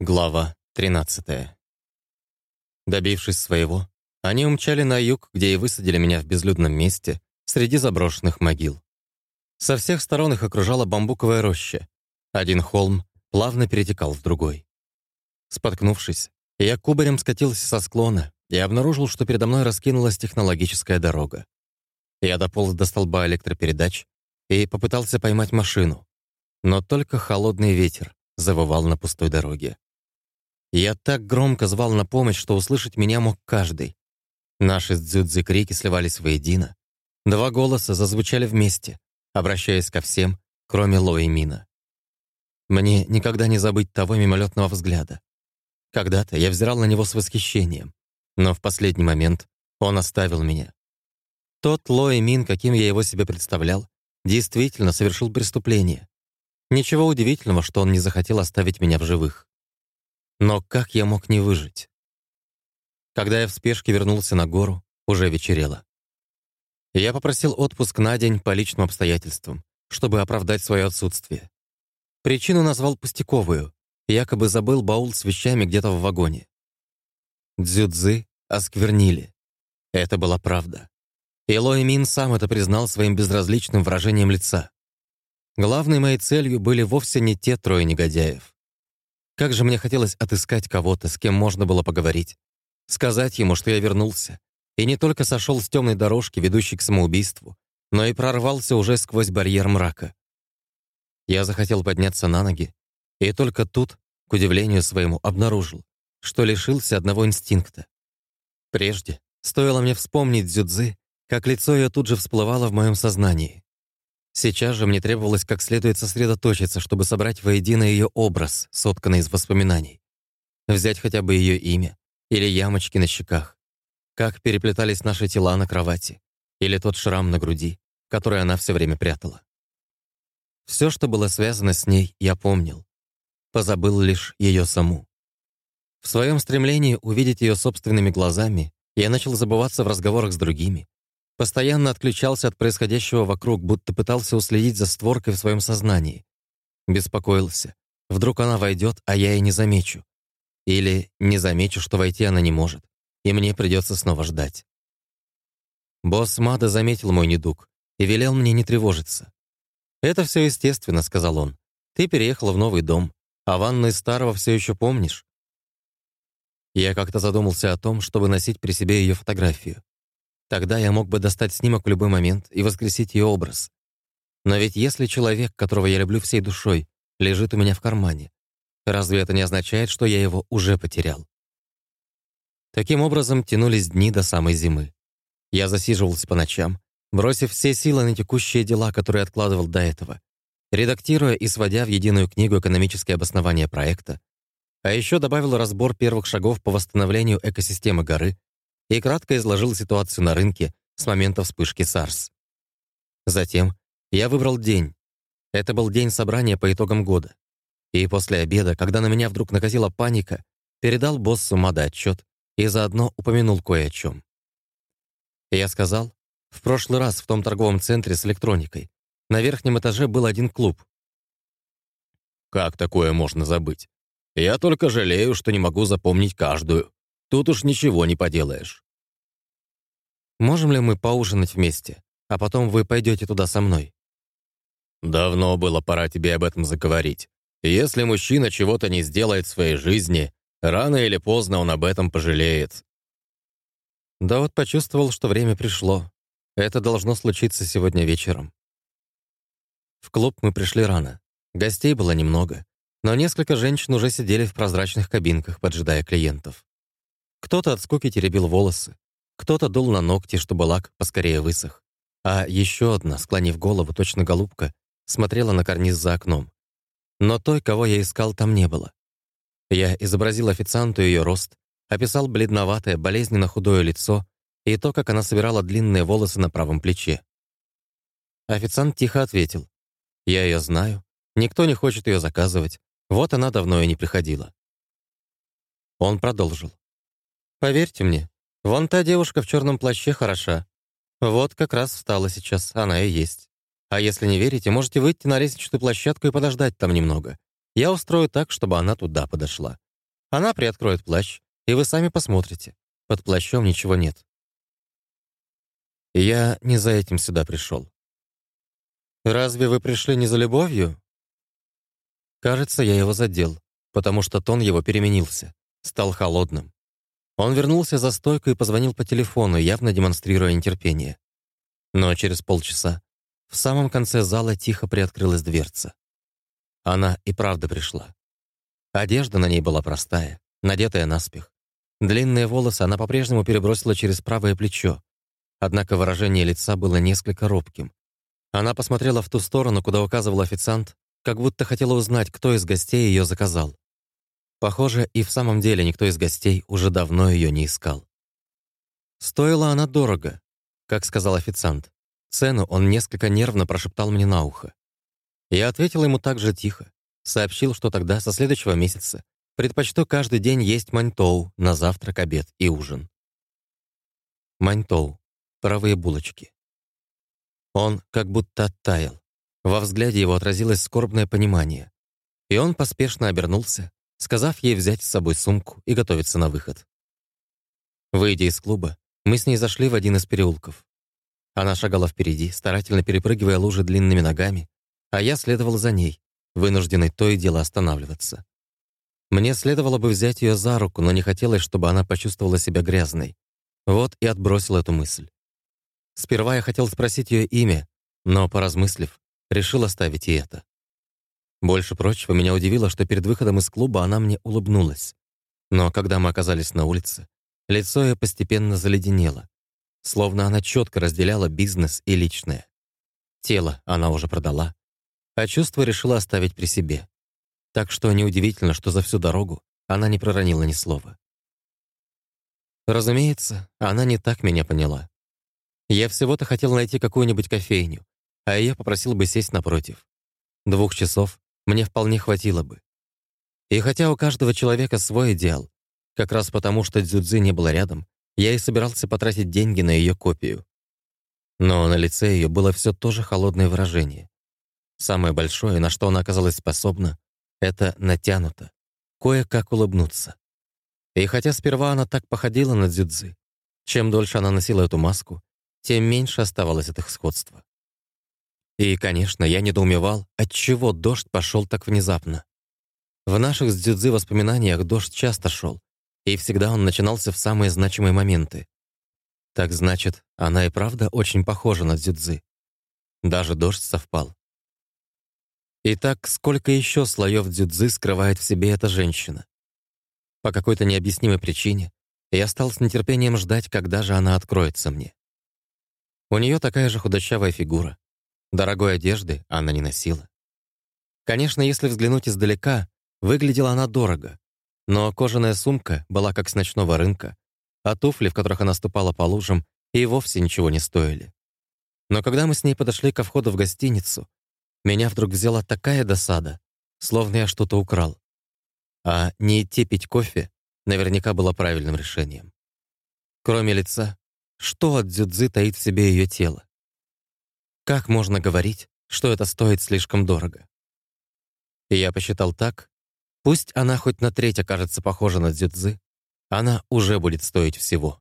Глава 13. Добившись своего, они умчали на юг, где и высадили меня в безлюдном месте среди заброшенных могил. Со всех сторон их окружала бамбуковая роща. Один холм плавно перетекал в другой. Споткнувшись, я кубарем скатился со склона и обнаружил, что передо мной раскинулась технологическая дорога. Я дополз до столба электропередач и попытался поймать машину, но только холодный ветер завывал на пустой дороге. Я так громко звал на помощь, что услышать меня мог каждый. Наши с дзюдзи крики сливались воедино. Два голоса зазвучали вместе, обращаясь ко всем, кроме Лои Мина. Мне никогда не забыть того мимолетного взгляда. Когда-то я взирал на него с восхищением, но в последний момент он оставил меня. Тот Лои Мин, каким я его себе представлял, действительно совершил преступление. Ничего удивительного, что он не захотел оставить меня в живых. Но как я мог не выжить? Когда я в спешке вернулся на гору, уже вечерело. Я попросил отпуск на день по личным обстоятельствам, чтобы оправдать свое отсутствие. Причину назвал пустяковую, якобы забыл баул с вещами где-то в вагоне. Дзюдзы осквернили. Это была правда. И Лой Мин сам это признал своим безразличным выражением лица. Главной моей целью были вовсе не те трое негодяев. Как же мне хотелось отыскать кого-то, с кем можно было поговорить. Сказать ему, что я вернулся. И не только сошел с темной дорожки, ведущей к самоубийству, но и прорвался уже сквозь барьер мрака. Я захотел подняться на ноги, и только тут, к удивлению своему, обнаружил, что лишился одного инстинкта. Прежде, стоило мне вспомнить дзюдзы, как лицо ее тут же всплывало в моем сознании. Сейчас же мне требовалось как следует сосредоточиться, чтобы собрать воедино ее образ, сотканный из воспоминаний. Взять хотя бы ее имя или ямочки на щеках. Как переплетались наши тела на кровати. Или тот шрам на груди, который она все время прятала. Все, что было связано с ней, я помнил. Позабыл лишь ее саму. В своем стремлении увидеть ее собственными глазами, я начал забываться в разговорах с другими, Постоянно отключался от происходящего вокруг, будто пытался уследить за створкой в своем сознании. Беспокоился. Вдруг она войдет, а я и не замечу. Или не замечу, что войти она не может, и мне придется снова ждать. Босс Мада заметил мой недуг и велел мне не тревожиться. «Это все естественно», — сказал он. «Ты переехала в новый дом, а ванну из старого все еще помнишь?» Я как-то задумался о том, чтобы носить при себе ее фотографию. Тогда я мог бы достать снимок в любой момент и воскресить ее образ. Но ведь если человек, которого я люблю всей душой, лежит у меня в кармане, разве это не означает, что я его уже потерял? Таким образом тянулись дни до самой зимы. Я засиживался по ночам, бросив все силы на текущие дела, которые откладывал до этого, редактируя и сводя в единую книгу экономические обоснования проекта, а еще добавил разбор первых шагов по восстановлению экосистемы горы и кратко изложил ситуацию на рынке с момента вспышки SARS. Затем я выбрал день. Это был день собрания по итогам года. И после обеда, когда на меня вдруг накатила паника, передал боссу Мада отчет и заодно упомянул кое о чем. Я сказал, в прошлый раз в том торговом центре с электроникой на верхнем этаже был один клуб. «Как такое можно забыть? Я только жалею, что не могу запомнить каждую», Тут уж ничего не поделаешь. Можем ли мы поужинать вместе, а потом вы пойдете туда со мной? Давно было пора тебе об этом заговорить. Если мужчина чего-то не сделает в своей жизни, рано или поздно он об этом пожалеет. Да вот почувствовал, что время пришло. Это должно случиться сегодня вечером. В клуб мы пришли рано. Гостей было немного, но несколько женщин уже сидели в прозрачных кабинках, поджидая клиентов. Кто-то от скуки теребил волосы, кто-то дул на ногти, чтобы лак поскорее высох. А еще одна, склонив голову, точно голубка, смотрела на карниз за окном. Но той, кого я искал, там не было. Я изобразил официанту ее рост, описал бледноватое, болезненно худое лицо и то, как она собирала длинные волосы на правом плече. Официант тихо ответил. «Я ее знаю. Никто не хочет ее заказывать. Вот она давно и не приходила». Он продолжил. Поверьте мне, вон та девушка в черном плаще хороша. Вот как раз встала сейчас, она и есть. А если не верите, можете выйти на лестничную площадку и подождать там немного. Я устрою так, чтобы она туда подошла. Она приоткроет плащ, и вы сами посмотрите. Под плащом ничего нет. Я не за этим сюда пришел. Разве вы пришли не за любовью? Кажется, я его задел, потому что тон его переменился, стал холодным. Он вернулся за стойку и позвонил по телефону, явно демонстрируя нетерпение. Но через полчаса в самом конце зала тихо приоткрылась дверца. Она и правда пришла. Одежда на ней была простая, надетая наспех. Длинные волосы она по-прежнему перебросила через правое плечо. Однако выражение лица было несколько робким. Она посмотрела в ту сторону, куда указывал официант, как будто хотела узнать, кто из гостей ее заказал. Похоже, и в самом деле никто из гостей уже давно ее не искал. Стоила она дорого, как сказал официант. Цену он несколько нервно прошептал мне на ухо. Я ответил ему так же тихо. Сообщил, что тогда, со следующего месяца, предпочту каждый день есть маньтоу на завтрак, обед и ужин. Маньтоу. Паровые булочки. Он как будто оттаял. Во взгляде его отразилось скорбное понимание. И он поспешно обернулся, сказав ей взять с собой сумку и готовиться на выход. Выйдя из клуба, мы с ней зашли в один из переулков. Она шагала впереди, старательно перепрыгивая лужи длинными ногами, а я следовал за ней, вынужденный то и дело останавливаться. Мне следовало бы взять ее за руку, но не хотелось, чтобы она почувствовала себя грязной. Вот и отбросил эту мысль. Сперва я хотел спросить ее имя, но, поразмыслив, решил оставить и это. Больше прочего, меня удивило, что перед выходом из клуба она мне улыбнулась. Но когда мы оказались на улице, лицо ее постепенно заледенело, словно она четко разделяла бизнес и личное. Тело она уже продала, а чувство решила оставить при себе. Так что неудивительно, что за всю дорогу она не проронила ни слова. Разумеется, она не так меня поняла. Я всего-то хотел найти какую-нибудь кофейню, а ее попросил бы сесть напротив. Двух часов мне вполне хватило бы. И хотя у каждого человека свой идеал, как раз потому, что Дзюдзи не было рядом, я и собирался потратить деньги на ее копию. Но на лице ее было все то же холодное выражение. Самое большое, на что она оказалась способна, это натянуто, кое-как улыбнуться. И хотя сперва она так походила на дзюдзи, чем дольше она носила эту маску, тем меньше оставалось от их сходства. И, конечно, я недоумевал, отчего дождь пошел так внезапно. В наших с дзюдзи воспоминаниях дождь часто шел, и всегда он начинался в самые значимые моменты. Так значит, она и правда очень похожа на Дзюдзы. Даже дождь совпал. Итак, сколько еще слоев дзюдзы скрывает в себе эта женщина? По какой-то необъяснимой причине я стал с нетерпением ждать, когда же она откроется мне. У нее такая же худощавая фигура. Дорогой одежды она не носила. Конечно, если взглянуть издалека, выглядела она дорого, но кожаная сумка была как с ночного рынка, а туфли, в которых она ступала по лужам, и вовсе ничего не стоили. Но когда мы с ней подошли ко входу в гостиницу, меня вдруг взяла такая досада, словно я что-то украл. А не идти пить кофе наверняка было правильным решением. Кроме лица, что от дзюдзы таит в себе ее тело? Как можно говорить, что это стоит слишком дорого? И я посчитал так, Пусть она хоть на треть окажется похожа на дзюдзы, она уже будет стоить всего.